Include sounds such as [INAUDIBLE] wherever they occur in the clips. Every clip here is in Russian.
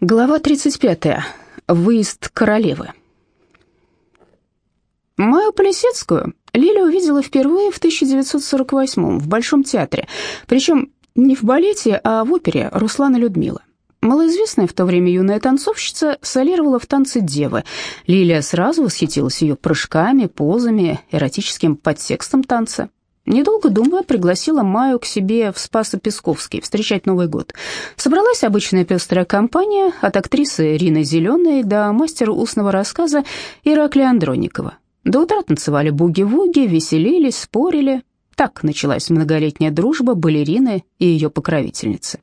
Глава 35. Выезд королевы. Маю Полисецкую Лиля увидела впервые в 1948 в Большом театре, причем не в балете, а в опере «Руслана Людмила». Малоизвестная в то время юная танцовщица солировала в танце девы. Лилия сразу восхитилась ее прыжками, позами, эротическим подтекстом танца. Недолго думая, пригласила Маю к себе в Спасо-Песковский встречать Новый год. Собралась обычная пестрая компания от актрисы Рины Зеленой до мастера устного рассказа Ираклия Андроникова. До утра танцевали буги-вуги, веселились, спорили. Так началась многолетняя дружба балерины и ее покровительницы.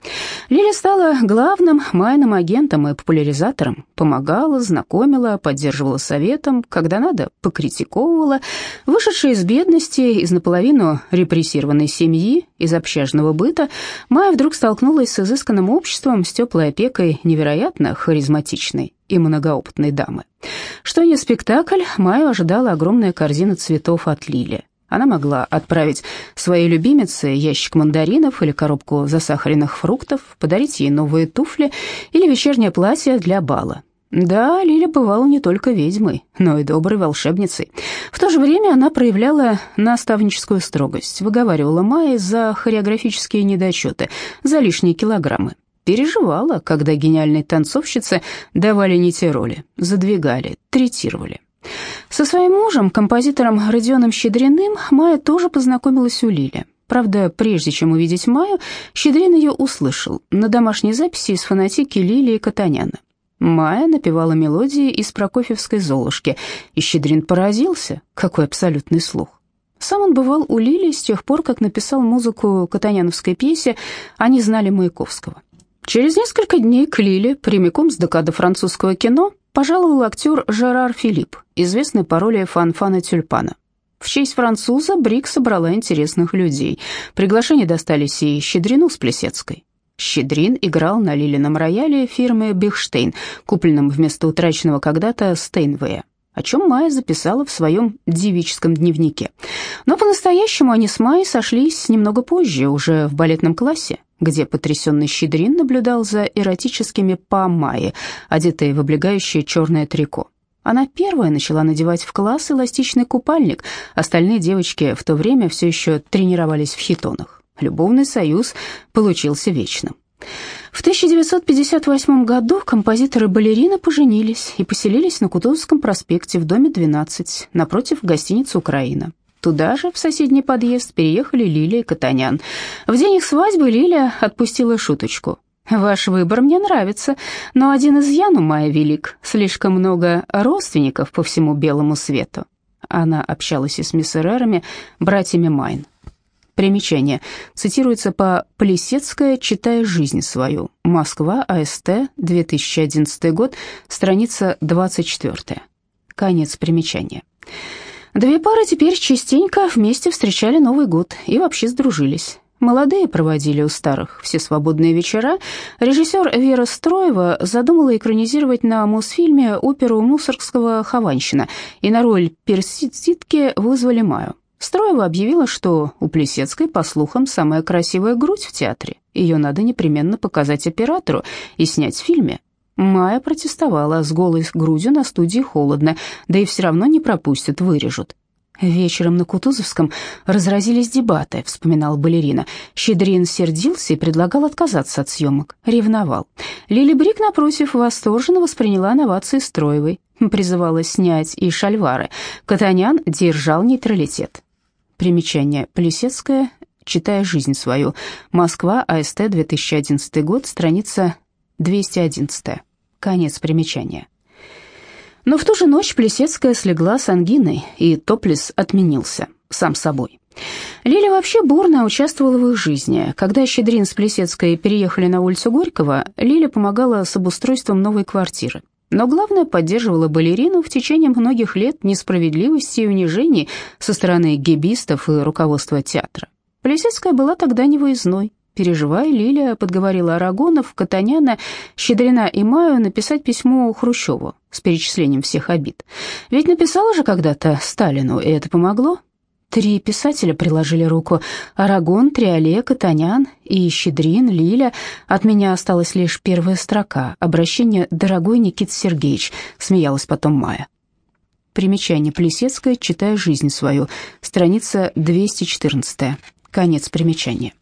Лиля стала главным майным агентом и популяризатором, помогала, знакомила, поддерживала советом, когда надо, покритиковывала. Вышедшая из бедности, из наполовину репрессированной семьи, из общажного быта, Майя вдруг столкнулась с изысканным обществом, с теплой опекой невероятно харизматичной и многоопытной дамы. Что не спектакль, Майю ожидала огромная корзина цветов от Лили. Она могла отправить своей любимице ящик мандаринов или коробку засахаренных фруктов, подарить ей новые туфли или вечернее платье для бала. Да, Лиля бывала не только ведьмой, но и доброй волшебницей. В то же время она проявляла наставническую строгость, выговаривала Майе за хореографические недочеты, за лишние килограммы. Переживала, когда гениальной танцовщице давали не те роли, задвигали, третировали. Со своим мужем, композитором Родионом Щедриным, Майя тоже познакомилась у Лили. Правда, прежде чем увидеть Майю, Щедрин ее услышал на домашней записи из фонотеки Лилии Катаняна. Майя напевала мелодии из Прокофьевской «Золушки», и Щедрин поразился, какой абсолютный слух. Сам он бывал у Лили с тех пор, как написал музыку катаняновской пьесе «Они знали Маяковского». Через несколько дней к Лиле, прямиком с декада французского кино, пожаловал актер Жерар Филипп, известный по роли Фанфана Тюльпана. В честь француза Брик собрала интересных людей. Приглашения достались и Щедрину с Плесецкой. Щедрин играл на лилином рояле фирмы Бихштейн, купленном вместо утраченного когда-то Стейнвея, о чем Майя записала в своем девическом дневнике. Но по-настоящему они с Майей сошлись немного позже, уже в балетном классе где потрясенный Щедрин наблюдал за эротическими па Майи, одетой в облегающее черное трико. Она первая начала надевать в класс эластичный купальник, остальные девочки в то время все еще тренировались в хитонах. Любовный союз получился вечным. В 1958 году композитор и балерина поженились и поселились на Кутузовском проспекте в доме 12, напротив гостиницы «Украина». Туда же, в соседний подъезд, переехали Лилия и Катанян. В день их свадьбы Лилия отпустила шуточку. «Ваш выбор мне нравится, но один изъян у Майя велик. Слишком много родственников по всему белому свету». Она общалась и с миссерерами, братьями Майн. Примечание. Цитируется по Плесецкая, читая жизнь свою. Москва, АСТ, 2011 год, страница 24. Конец примечания. Две пары теперь частенько вместе встречали Новый год и вообще сдружились. Молодые проводили у старых все свободные вечера. Режиссер Вера Строева задумала экранизировать на Мосфильме оперу Мусоргского «Хованщина», и на роль персидки вызвали Маю. Строева объявила, что у Плесецкой, по слухам, самая красивая грудь в театре. Ее надо непременно показать оператору и снять в фильме. Майя протестовала, с голой грудью на студии холодно, да и все равно не пропустят, вырежут. Вечером на Кутузовском разразились дебаты, вспоминал балерина. Щедрин сердился и предлагал отказаться от съемок, ревновал. Лили Брик, напротив, восторженно восприняла новации Строевой, призывала снять и шальвары. Катанян держал нейтралитет. Примечание. Плесецкая, читая жизнь свою. Москва, АСТ, 2011 год, страница 211. Конец примечания. Но в ту же ночь Плесецкая слегла с ангиной, и топлес отменился сам собой. Лиля вообще бурно участвовала в их жизни. Когда Щедрин с Плесецкой переехали на улицу Горького, Лиля помогала с обустройством новой квартиры. Но главное, поддерживала балерину в течение многих лет несправедливости и унижений со стороны гибистов и руководства театра. Плесецкая была тогда невыездной, Переживая, Лилия подговорила Арагонов, Катаняна, Щедрина и Маю написать письмо Хрущеву с перечислением всех обид. Ведь написала же когда-то Сталину, и это помогло. Три писателя приложили руку. Арагон, Триоле, Катанян и Щедрин, Лиля. От меня осталась лишь первая строка. Обращение «Дорогой Никит Сергеевич», смеялась потом Майя. Примечание Плесецкая, читая жизнь свою. Страница 214. Конец примечания.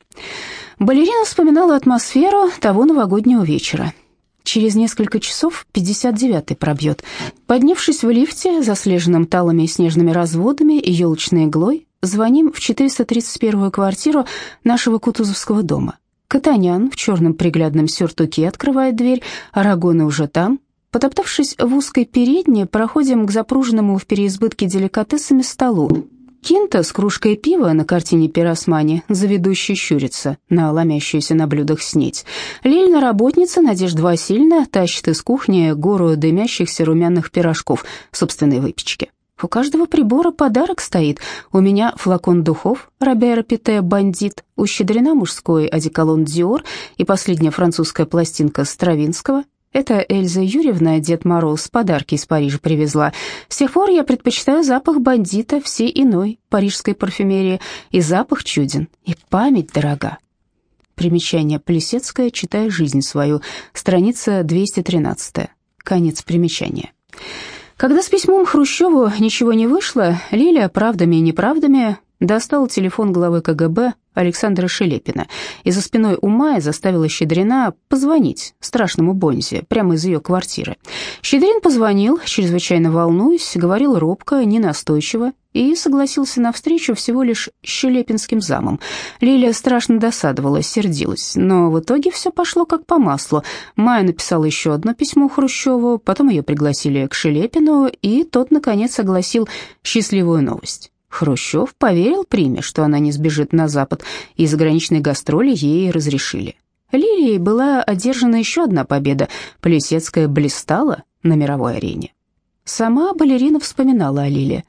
Балерина вспоминала атмосферу того новогоднего вечера. Через несколько часов 59-й пробьет. Поднявшись в лифте, заслеженным талыми снежными разводами и елочной иглой, звоним в 431-ю квартиру нашего Кутузовского дома. Катанян в черном приглядном сюртуке открывает дверь, Арагона уже там. Потоптавшись в узкой передней, проходим к запруженному в переизбытке деликатесами столу. Кинта с кружкой пива на картине Пиросмани заведущий щурится на ломящуюся на блюдах снеть. Лильна работница Надежда Васильевна тащит из кухни гору дымящихся румяных пирожков собственной выпечки. У каждого прибора подарок стоит. У меня флакон духов Робера Пите «Бандит», у Щедрина мужской одеколон «Диор» и последняя французская пластинка Стравинского, это Эльза Юрьевна, Дед Мороз, подарки из Парижа привезла. С тех пор я предпочитаю запах бандита всей иной парижской парфюмерии. И запах чуден, и память дорога. Примечание Плесецкая, читая жизнь свою, страница 213. Конец примечания. Когда с письмом Хрущеву ничего не вышло, Лилия правдами и неправдами достала телефон главы КГБ Александра Шелепина и за спиной у Майи заставила Щедрина позвонить страшному Бонзе прямо из ее квартиры. Щедрин позвонил, чрезвычайно волнуясь, говорил робко, ненастойчиво и согласился на встречу всего лишь с Щелепинским замом. Лилия страшно досадовала, сердилась, но в итоге все пошло как по маслу. Майя написала еще одно письмо Хрущеву, потом ее пригласили к Шелепину, и тот, наконец, согласил счастливую новость. Хрущев поверил Приме, что она не сбежит на Запад, и заграничные гастроли ей разрешили. Лилией была одержана еще одна победа. Плесецкая блистала на мировой арене. Сама балерина вспоминала о Лиле.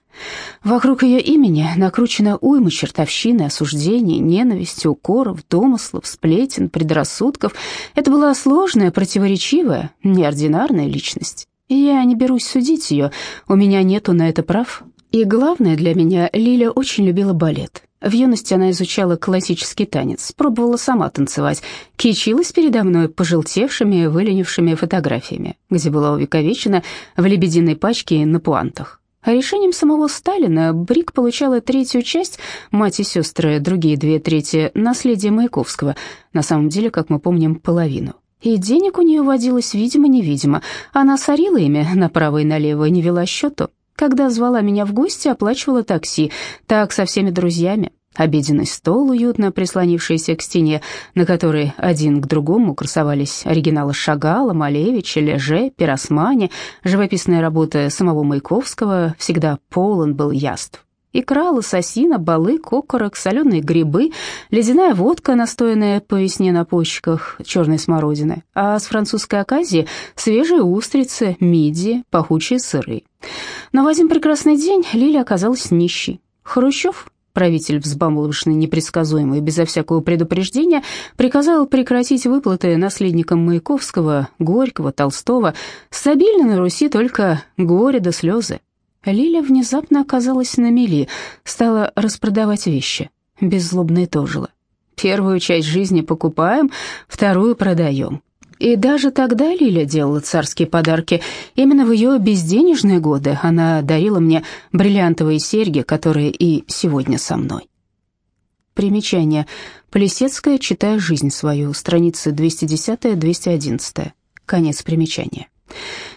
Вокруг ее имени накручена уйма чертовщины, осуждений, ненависти, укоров, домыслов, сплетен, предрассудков. Это была сложная, противоречивая, неординарная личность. Я не берусь судить ее, у меня нету на это прав, и главное для меня, Лиля очень любила балет. В юности она изучала классический танец, пробовала сама танцевать, кичилась передо мной пожелтевшими, выленившими фотографиями, где была увековечена в лебединой пачке на пуантах. А решением самого Сталина Брик получала третью часть, мать и сестры, другие две трети, наследие Маяковского, на самом деле, как мы помним, половину. И денег у нее водилось видимо-невидимо. Она сорила ими направо и налево, не вела счету. Когда звала меня в гости, оплачивала такси, так со всеми друзьями. Обеденный стол, уютно прислонившийся к стене, на которой один к другому красовались оригиналы Шагала, Малевича, Леже, Пиросмани, живописная работа самого Маяковского, всегда полон был яств. Икра, лососина, балык, окорок, соленые грибы, ледяная водка, настоянная по весне на почках черной смородины, а с французской оказии свежие устрицы, мидии, пахучие сыры. Но в один прекрасный день Лиля оказалась нищей. Хрущев, правитель взбамбовавший непредсказуемый безо всякого предупреждения, приказал прекратить выплаты наследникам Маяковского, Горького, Толстого. Стабильно на Руси только горе да слезы. Лиля внезапно оказалась на мели, стала распродавать вещи, беззлобно итожила. Первую часть жизни покупаем, вторую продаем. И даже тогда Лиля делала царские подарки. Именно в ее безденежные годы она дарила мне бриллиантовые серьги, которые и сегодня со мной. Примечание. Полисецкая, читая жизнь свою, страницы 210-211. Конец примечания.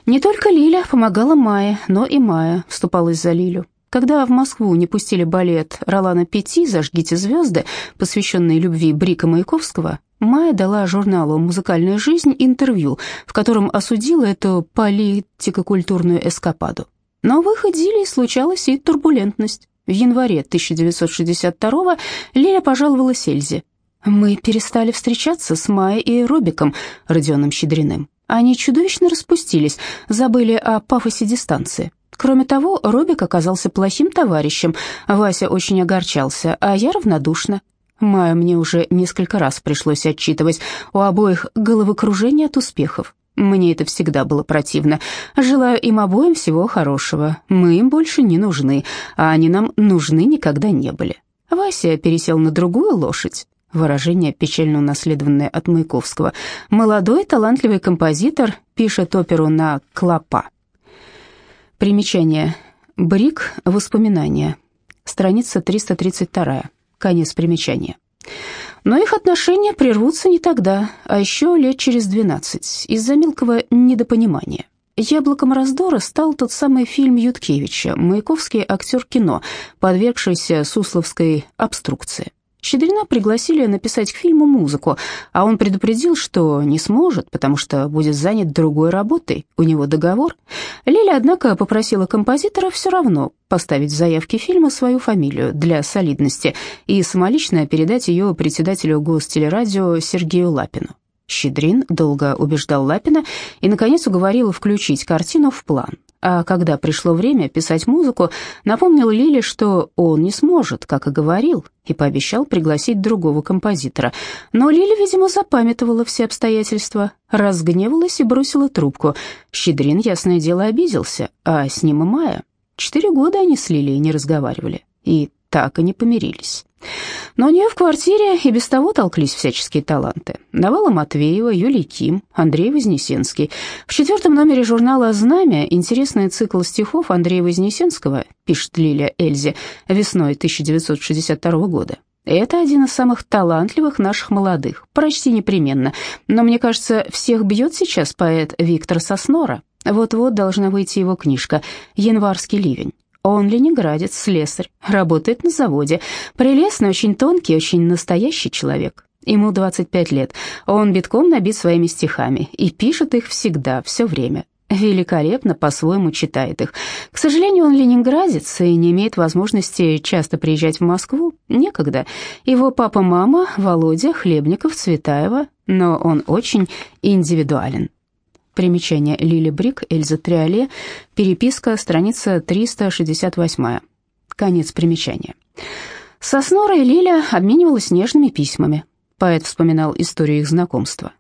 Не только Лиля помогала Майе, но и Майя вступалась за Лилю. Когда в Москву не пустили балет Ролана Пяти «Зажгите звезды», посвященный любви Брика Маяковского, Майя дала журналу «Музыкальная жизнь» интервью, в котором осудила эту политико-культурную эскападу. Но в их идиллии случалась и турбулентность. В январе 1962-го Лиля пожаловалась Эльзе. «Мы перестали встречаться с Майей и Робиком, Родионом Щедриным. Они чудовищно распустились, забыли о пафосе дистанции. Кроме того, Робик оказался плохим товарищем, Вася очень огорчался, а я равнодушна. Майя мне уже несколько раз пришлось отчитывать, у обоих головокружение от успехов. Мне это всегда было противно. Желаю им обоим всего хорошего. Мы им больше не нужны, а они нам нужны никогда не были. Вася пересел на другую лошадь. Выражение, печально унаследованное от Маяковского. Молодой талантливый композитор пишет оперу на клопа. Примечание. Брик. Воспоминания. Страница 332. Конец примечания. Но их отношения прервутся не тогда, а еще лет через 12, из-за мелкого недопонимания. Яблоком раздора стал тот самый фильм Юткевича, маяковский актер кино, подвергшийся сусловской обструкции. Щедрина пригласили написать к фильму музыку, а он предупредил, что не сможет, потому что будет занят другой работой, у него договор. Лиля, однако, попросила композитора все равно поставить в заявке фильма свою фамилию для солидности и самолично передать ее председателю гостелерадио Сергею Лапину. Щедрин долго убеждал Лапина и, наконец, уговорил включить картину в план. А когда пришло время писать музыку, напомнил Лиле, что он не сможет, как и говорил, и пообещал пригласить другого композитора. Но Лиля, видимо, запамятовала все обстоятельства, разгневалась и бросила трубку. Щедрин, ясное дело, обиделся, а с ним и Майя. Четыре года они с Лилией не разговаривали, и так и не помирились. Но у нее в квартире и без того толклись всяческие таланты. Навала Матвеева, Юлий Ким, Андрей Вознесенский. В четвертом номере журнала «Знамя» интересный цикл стихов Андрея Вознесенского, пишет Лилия Эльзе, весной 1962 года. Это один из самых талантливых наших молодых, почти непременно. Но мне кажется, всех бьет сейчас поэт Виктор Соснора. Вот-вот должна выйти его книжка «Январский ливень». Он ленинградец, слесарь, работает на заводе. Прелестный, очень тонкий, очень настоящий человек. Ему 25 лет. Он битком набит своими стихами и пишет их всегда, все время. Великолепно по-своему читает их. К сожалению, он ленинградец и не имеет возможности часто приезжать в Москву. Некогда. Его папа-мама, Володя, Хлебников, Цветаева, но он очень индивидуален. Примечание Лили Брик, Эльза Триоле, переписка, страница 368. Конец примечания. Соснора и Лиля обменивалась нежными письмами. Поэт вспоминал историю их знакомства.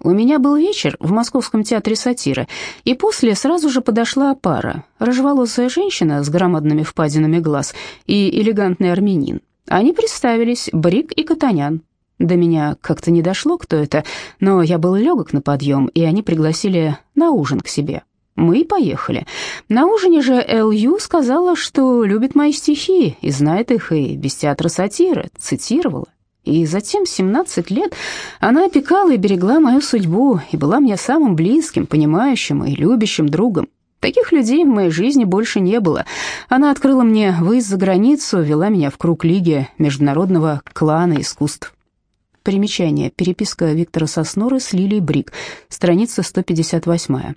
У меня был вечер в Московском театре сатиры, и после сразу же подошла пара. Рыжеволосая женщина с громадными впадинами глаз и элегантный армянин. Они представились Брик и Катанян. До меня как-то не дошло, кто это, но я был легок на подъем, и они пригласили на ужин к себе. Мы и поехали. На ужине же Л.Ю. сказала, что любит мои стихи и знает их и без театра сатиры, цитировала. И затем 17 лет она опекала и берегла мою судьбу и была мне самым близким, понимающим и любящим другом. Таких людей в моей жизни больше не было. Она открыла мне выезд за границу, вела меня в круг лиги международного клана искусств. Примечание. Переписка Виктора Сосноры с Лилией Брик. Страница 158.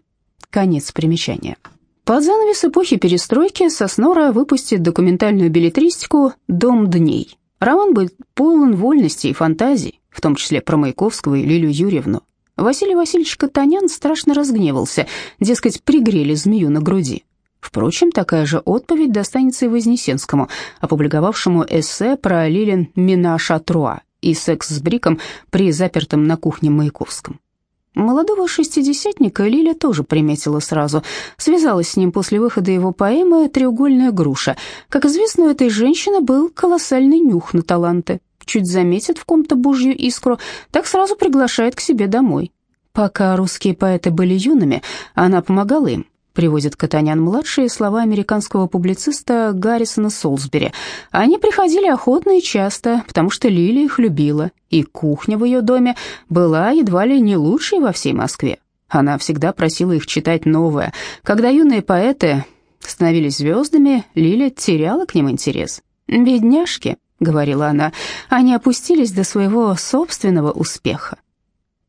Конец примечания. Под занавес эпохи перестройки Соснора выпустит документальную билетристику «Дом дней». Роман будет полон вольности и фантазий, в том числе про Маяковского и Лилию Юрьевну. Василий Васильевич Катанян страшно разгневался, дескать, пригрели змею на груди. Впрочем, такая же отповедь достанется и Вознесенскому, опубликовавшему эссе про Лилин Минаша Труа и секс с Бриком при запертом на кухне Маяковском. Молодого шестидесятника Лиля тоже приметила сразу. Связалась с ним после выхода его поэмы «Треугольная груша». Как известно, у этой женщины был колоссальный нюх на таланты. Чуть заметит в ком-то божью искру, так сразу приглашает к себе домой. Пока русские поэты были юными, она помогала им приводит Катанян-младший слова американского публициста Гаррисона Солсбери. Они приходили охотно и часто, потому что Лили их любила, и кухня в ее доме была едва ли не лучшей во всей Москве. Она всегда просила их читать новое. Когда юные поэты становились звездами, Лиля теряла к ним интерес. «Бедняжки», — говорила она, — «они опустились до своего собственного успеха».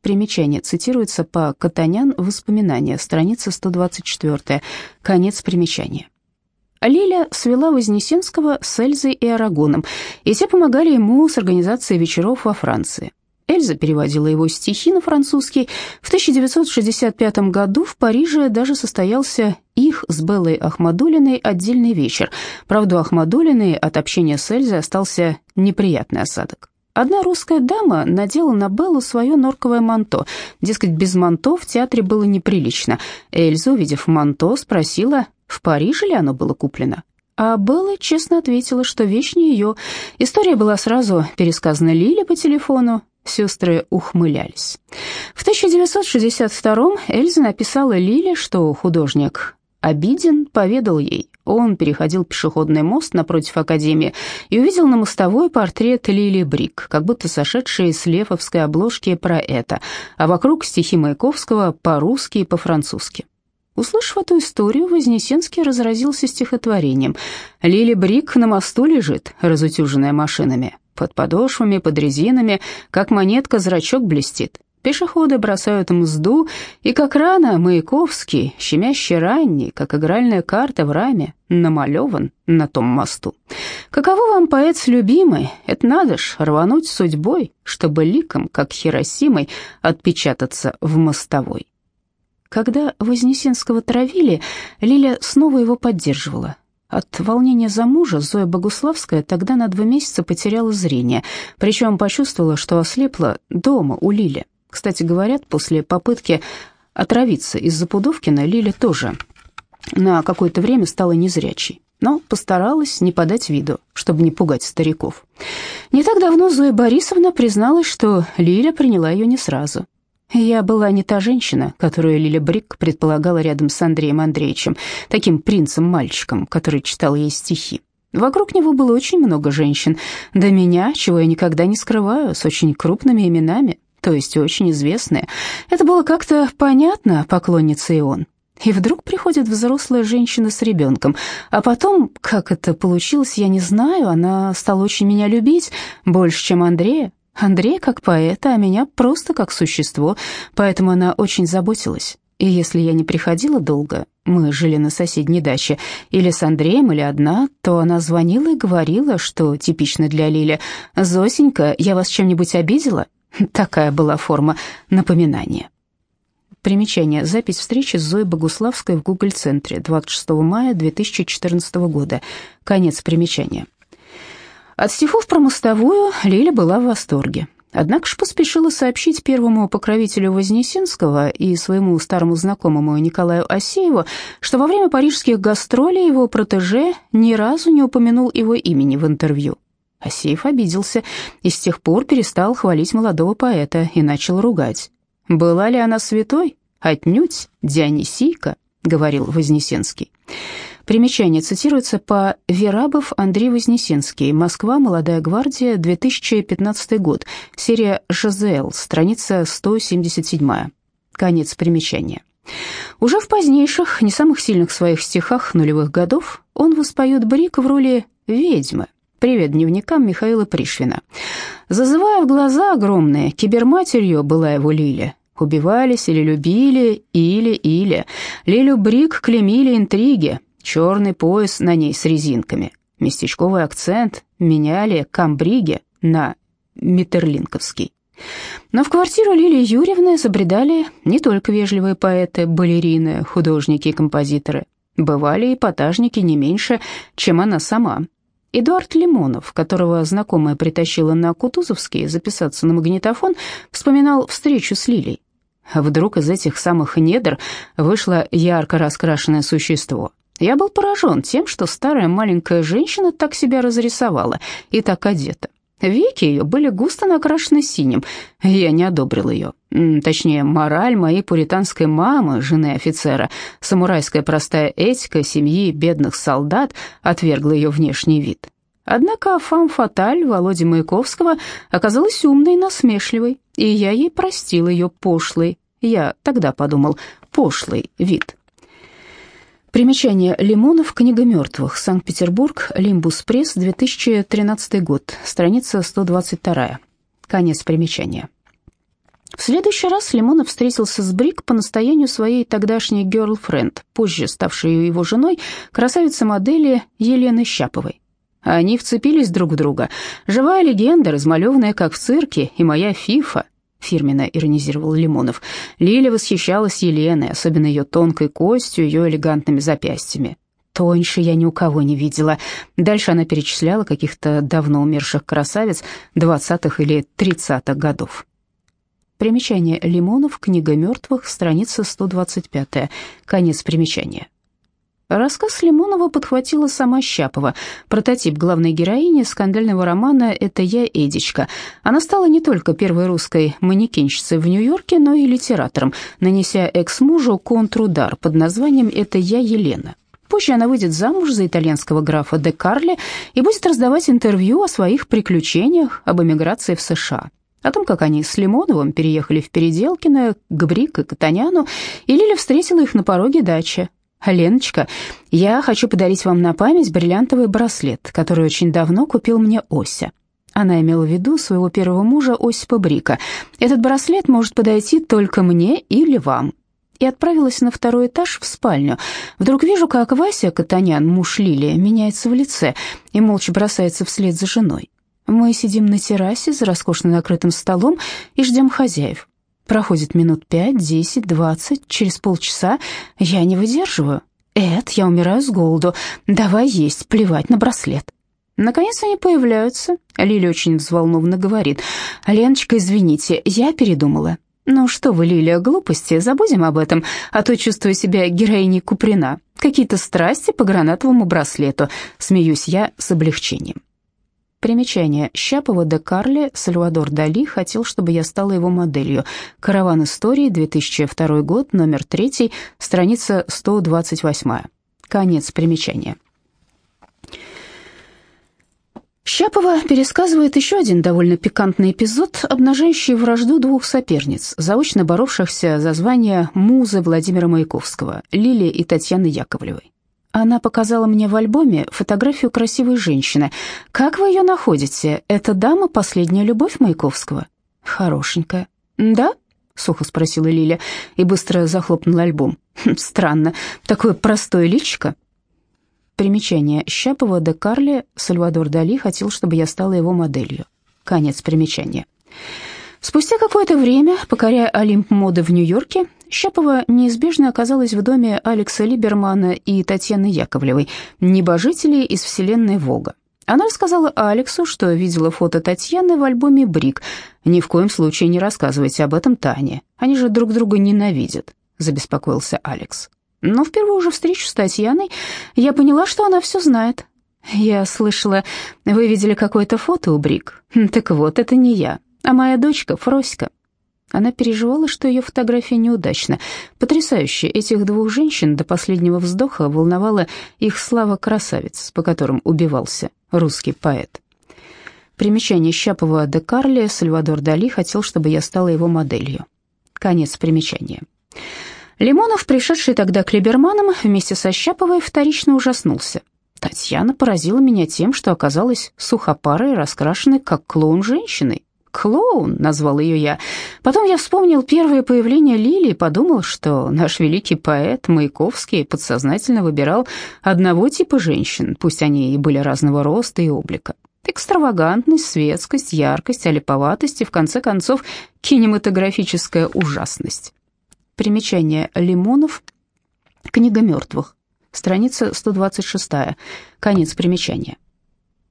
Примечание цитируется по Катанян «Воспоминания», страница 124, конец примечания. Лиля свела Вознесенского с Эльзой и Арагоном, и те помогали ему с организацией вечеров во Франции. Эльза переводила его стихи на французский. В 1965 году в Париже даже состоялся их с Беллой Ахмадулиной отдельный вечер. Правда, у Ахмадулиной от общения с Эльзой остался неприятный осадок. Одна русская дама надела на Беллу свое норковое манто. Дескать, без манто в театре было неприлично. Эльза, увидев манто, спросила, в Париже ли оно было куплено. А Белла честно ответила, что вещь не ее. История была сразу пересказана Лиле по телефону. Сестры ухмылялись. В 1962 Эльза написала Лиле, что художник обиден, поведал ей. Он переходил пешеходный мост напротив Академии и увидел на мостовой портрет Лили Брик, как будто сошедший с лефовской обложки про это, а вокруг стихи Маяковского по-русски и по-французски. Услышав эту историю, Вознесенский разразился стихотворением. «Лили Брик на мосту лежит, разутюженная машинами. Под подошвами, под резинами, как монетка, зрачок блестит. Пешеходы бросают мзду, и как рано Маяковский, щемяще ранний, как игральная карта в раме, намалеван на том мосту. Каково вам, поэт любимый, это надо ж рвануть судьбой, чтобы ликом, как Хиросимой, отпечататься в мостовой. Когда Вознесенского травили, Лиля снова его поддерживала. От волнения за мужа Зоя Богуславская тогда на два месяца потеряла зрение, причем почувствовала, что ослепла дома у Лили. Кстати, говорят, после попытки отравиться из-за Пудовкина Лиля тоже на какое-то время стала незрячей, но постаралась не подать виду, чтобы не пугать стариков. Не так давно Зоя Борисовна призналась, что Лиля приняла ее не сразу. Я была не та женщина, которую Лиля Брик предполагала рядом с Андреем Андреевичем, таким принцем-мальчиком, который читал ей стихи. Вокруг него было очень много женщин, до меня, чего я никогда не скрываю, с очень крупными именами, то есть очень известные. Это было как-то понятно, поклонница и он. И вдруг приходит взрослая женщина с ребенком, а потом, как это получилось, я не знаю, она стала очень меня любить, больше, чем Андрея. Андрей как поэта, а меня просто как существо, поэтому она очень заботилась. И если я не приходила долго, мы жили на соседней даче, или с Андреем, или одна, то она звонила и говорила, что типично для Лили, «Зосенька, я вас чем-нибудь обидела?» [LAUGHS] Такая была форма напоминания. Примечание. Запись встречи с Зоей Богуславской в Google-центре 26 мая 2014 года. Конец примечания. От стихов про мостовую Лиля была в восторге. Однако ж поспешила сообщить первому покровителю Вознесенского и своему старому знакомому Николаю Асееву, что во время парижских гастролей его протеже ни разу не упомянул его имени в интервью. Асеев обиделся и с тех пор перестал хвалить молодого поэта и начал ругать. «Была ли она святой? Отнюдь, Дионисийка», — говорил Вознесенский. Примечание цитируется по Верабов Андрей Вознесенский, Москва, Молодая гвардия, 2015 год, серия ЖЗЛ, страница 177. Конец примечания. Уже в позднейших, не самых сильных своих стихах нулевых годов он воспоет Брик в роли ведьмы, Привет дневникам Михаила Пришвина. Зазывая в глаза огромные, киберматерью была его Лиля. Убивались или любили, или-или. Лилю Брик клемили интриги, черный пояс на ней с резинками. Местечковый акцент меняли камбриги на миттерлинковский. Но в квартиру Лилии Юрьевны забредали не только вежливые поэты, балерины, художники и композиторы. Бывали эпатажники не меньше, чем она сама, Эдуард Лимонов, которого знакомая притащила на Кутузовский записаться на магнитофон, вспоминал встречу с Лилей. Вдруг из этих самых недр вышло ярко раскрашенное существо. Я был поражен тем, что старая маленькая женщина так себя разрисовала и так одета. Веки ее были густо накрашены синим. Я не одобрил ее. Точнее, мораль моей пуританской мамы, жены офицера, самурайская простая этика семьи бедных солдат отвергла ее внешний вид. Однако фам-фаталь Володи Маяковского оказалась умной и насмешливой, и я ей простил ее пошлый, я тогда подумал, пошлый вид. Примечание. Лимонов. Книга мертвых. Санкт-Петербург. Лимбус Пресс. 2013 год. Страница 122. Конец примечания. В следующий раз Лимонов встретился с Брик по настоянию своей тогдашней герлфренд, позже ставшей его женой, красавицы-модели Елены Щаповой. Они вцепились друг в друга. Живая легенда, размалеванная как в цирке, и моя фифа, фирменно иронизировал Лимонов. Лиля восхищалась Еленой, особенно ее тонкой костью, ее элегантными запястьями. Тоньше я ни у кого не видела. Дальше она перечисляла каких-то давно умерших красавиц 20-х или 30-х годов. Примечание Лимонов, книга мертвых, страница 125. Конец примечания. Рассказ Лимонова подхватила сама Щапова. Прототип главной героини скандального романа «Это я, Эдичка». Она стала не только первой русской манекенщицей в Нью-Йорке, но и литератором, нанеся экс-мужу контрудар под названием «Это я, Елена». Позже она выйдет замуж за итальянского графа де Карле и будет раздавать интервью о своих приключениях об эмиграции в США. О том, как они с Лимоновым переехали в Переделкино, к Брик и Катаняну, и Лиля встретила их на пороге дачи. «Леночка, я хочу подарить вам на память бриллиантовый браслет, который очень давно купил мне Ося». Она имела в виду своего первого мужа Осипа Брика. «Этот браслет может подойти только мне или вам». И отправилась на второй этаж в спальню. Вдруг вижу, как Вася Катанян, муж Лилии, меняется в лице и молча бросается вслед за женой. Мы сидим на террасе за роскошно накрытым столом и ждем хозяев. Проходит минут пять, десять, двадцать, через полчаса я не выдерживаю. Эд, я умираю с голоду, давай есть, плевать на браслет. Наконец они появляются. Лиля очень взволнованно говорит. «Леночка, извините, я передумала». «Ну что вы, Лилия, глупости, забудем об этом, а то чувствую себя героиней Куприна. Какие-то страсти по гранатовому браслету», смеюсь я с облегчением. Примечание. Щапова де Карле, Сальвадор Дали хотел, чтобы я стала его моделью. Караван истории, 2002 год, номер 3, страница 128. Конец примечания. Щапова пересказывает еще один довольно пикантный эпизод, обнажающий вражду двух соперниц, заочно боровшихся за звание музы Владимира Маяковского, Лили и Татьяны Яковлевой. Она показала мне в альбоме фотографию красивой женщины. Как вы ее находите? Эта дама последняя любовь Маяковского? Хорошенькая. Да? сухо спросила Лиля и быстро захлопнула альбом. Хм, странно, такое простое личико. Примечание. Щапова де Карле, Сальвадор Дали хотел, чтобы я стала его моделью. Конец примечания. Спустя какое-то время, покоряя Олимп моды в Нью-Йорке, Щапова неизбежно оказалась в доме Алекса Либермана и Татьяны Яковлевой, небожителей из вселенной Вога. Она рассказала Алексу, что видела фото Татьяны в альбоме «Брик». «Ни в коем случае не рассказывайте об этом Тане, они же друг друга ненавидят», — забеспокоился Алекс. Но в первую же встречу с Татьяной я поняла, что она все знает. «Я слышала, вы видели какое-то фото у Брик. Так вот, это не я, а моя дочка Фроська». Она переживала, что ее фотография неудачна. Потрясающе, этих двух женщин до последнего вздоха волновала их слава красавиц, по которым убивался русский поэт. Примечание Щапова де Карле, Сальвадор Дали хотел, чтобы я стала его моделью. Конец примечания. Лимонов, пришедший тогда к Либерманам, вместе со Щаповой вторично ужаснулся. Татьяна поразила меня тем, что оказалась сухопарой, раскрашенной как клоун женщиной. «Клоун», — назвал ее я. Потом я вспомнил первое появление Лили и подумал, что наш великий поэт Маяковский подсознательно выбирал одного типа женщин, пусть они и были разного роста и облика. Экстравагантность, светскость, яркость, олиповатость и, в конце концов, кинематографическая ужасность. Примечание Лимонов, книга мертвых, страница 126, конец примечания.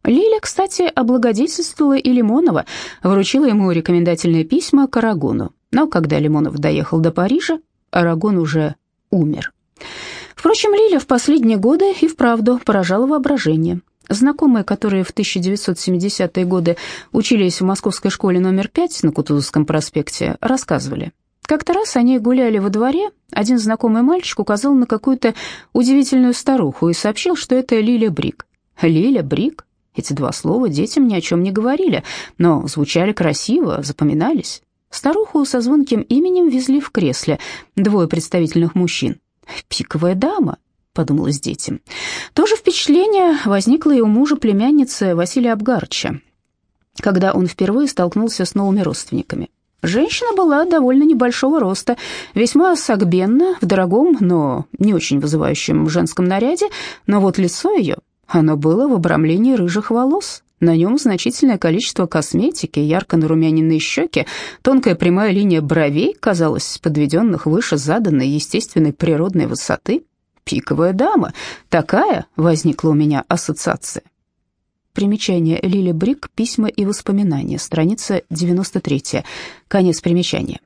Лиля, кстати, облагодетельствовала и Лимонова, вручила ему рекомендательные письма к Арагону. Но когда Лимонов доехал до Парижа, Арагон уже умер. Впрочем, Лиля в последние годы и вправду поражала воображение. Знакомые, которые в 1970-е годы учились в московской школе номер 5 на Кутузовском проспекте, рассказывали. Как-то раз они гуляли во дворе, один знакомый мальчик указал на какую-то удивительную старуху и сообщил, что это Лиля Брик. Лиля Брик? Эти два слова детям ни о чем не говорили, но звучали красиво, запоминались. Старуху со звонким именем везли в кресле, двое представительных мужчин. «Пиковая дама», — подумалось детям. То же впечатление возникло и у мужа племянницы Василия Абгарча, когда он впервые столкнулся с новыми родственниками. Женщина была довольно небольшого роста, весьма согбенна, в дорогом, но не очень вызывающем женском наряде, но вот лицо ее оно было в обрамлении рыжих волос. На нем значительное количество косметики, ярко нарумяненные щеки, тонкая прямая линия бровей, казалось, подведенных выше заданной естественной природной высоты. пиковая дама. Такая возникла у меня ассоциация. Примечание Лили Брик, письма и воспоминания, страница 93. Конец примечания.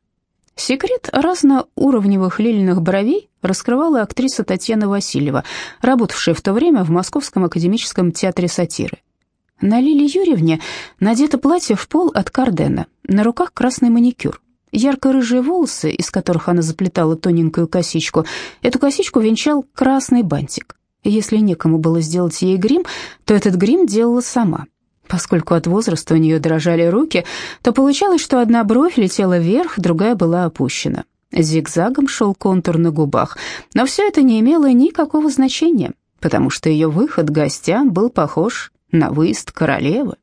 Секрет разноуровневых лилиных бровей раскрывала актриса Татьяна Васильева, работавшая в то время в Московском академическом театре сатиры. На Лиле Юрьевне надето платье в пол от Кардена, на руках красный маникюр. Ярко-рыжие волосы, из которых она заплетала тоненькую косичку, эту косичку венчал красный бантик. Если некому было сделать ей грим, то этот грим делала сама. Поскольку от возраста у нее дрожали руки, то получалось, что одна бровь летела вверх, другая была опущена. Зигзагом шел контур на губах, но все это не имело никакого значения, потому что ее выход гостям был похож на выезд королевы.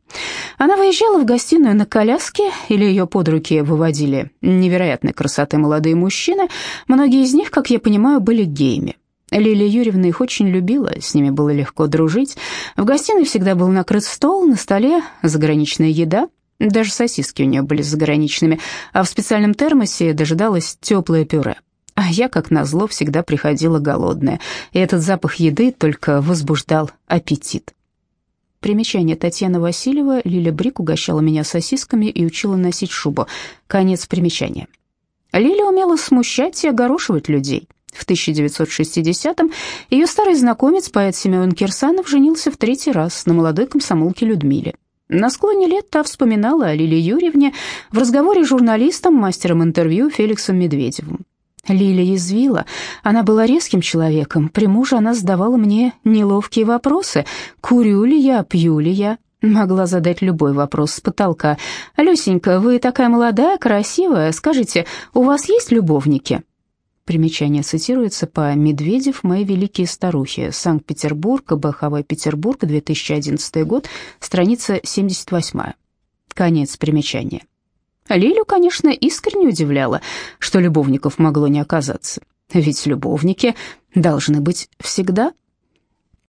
Она выезжала в гостиную на коляске, или ее под руки выводили невероятной красоты молодые мужчины, многие из них, как я понимаю, были геями. Лилия Юрьевна их очень любила, с ними было легко дружить. В гостиной всегда был накрыт стол, на столе заграничная еда, даже сосиски у нее были заграничными, а в специальном термосе дожидалось теплое пюре. А я, как назло, всегда приходила голодная, и этот запах еды только возбуждал аппетит. Примечание Татьяна Васильева, Лиля Брик угощала меня сосисками и учила носить шубу. Конец примечания. Лиля умела смущать и огорошивать людей. В 1960-м ее старый знакомец, поэт Семен Кирсанов, женился в третий раз на молодой комсомолке Людмиле. На склоне лет та вспоминала о Лиле Юрьевне в разговоре с журналистом, мастером интервью Феликсом Медведевым. Лиля язвила. Она была резким человеком. При муже она задавала мне неловкие вопросы. Курю ли я, пью ли я? Могла задать любой вопрос с потолка. «Люсенька, вы такая молодая, красивая. Скажите, у вас есть любовники?» Примечание цитируется по Медведев «Мои великие старухи», Санкт-Петербург, БХВ Петербург, 2011 год, страница 78. Конец примечания. Лилю, конечно, искренне удивляло, что любовников могло не оказаться. Ведь любовники должны быть всегда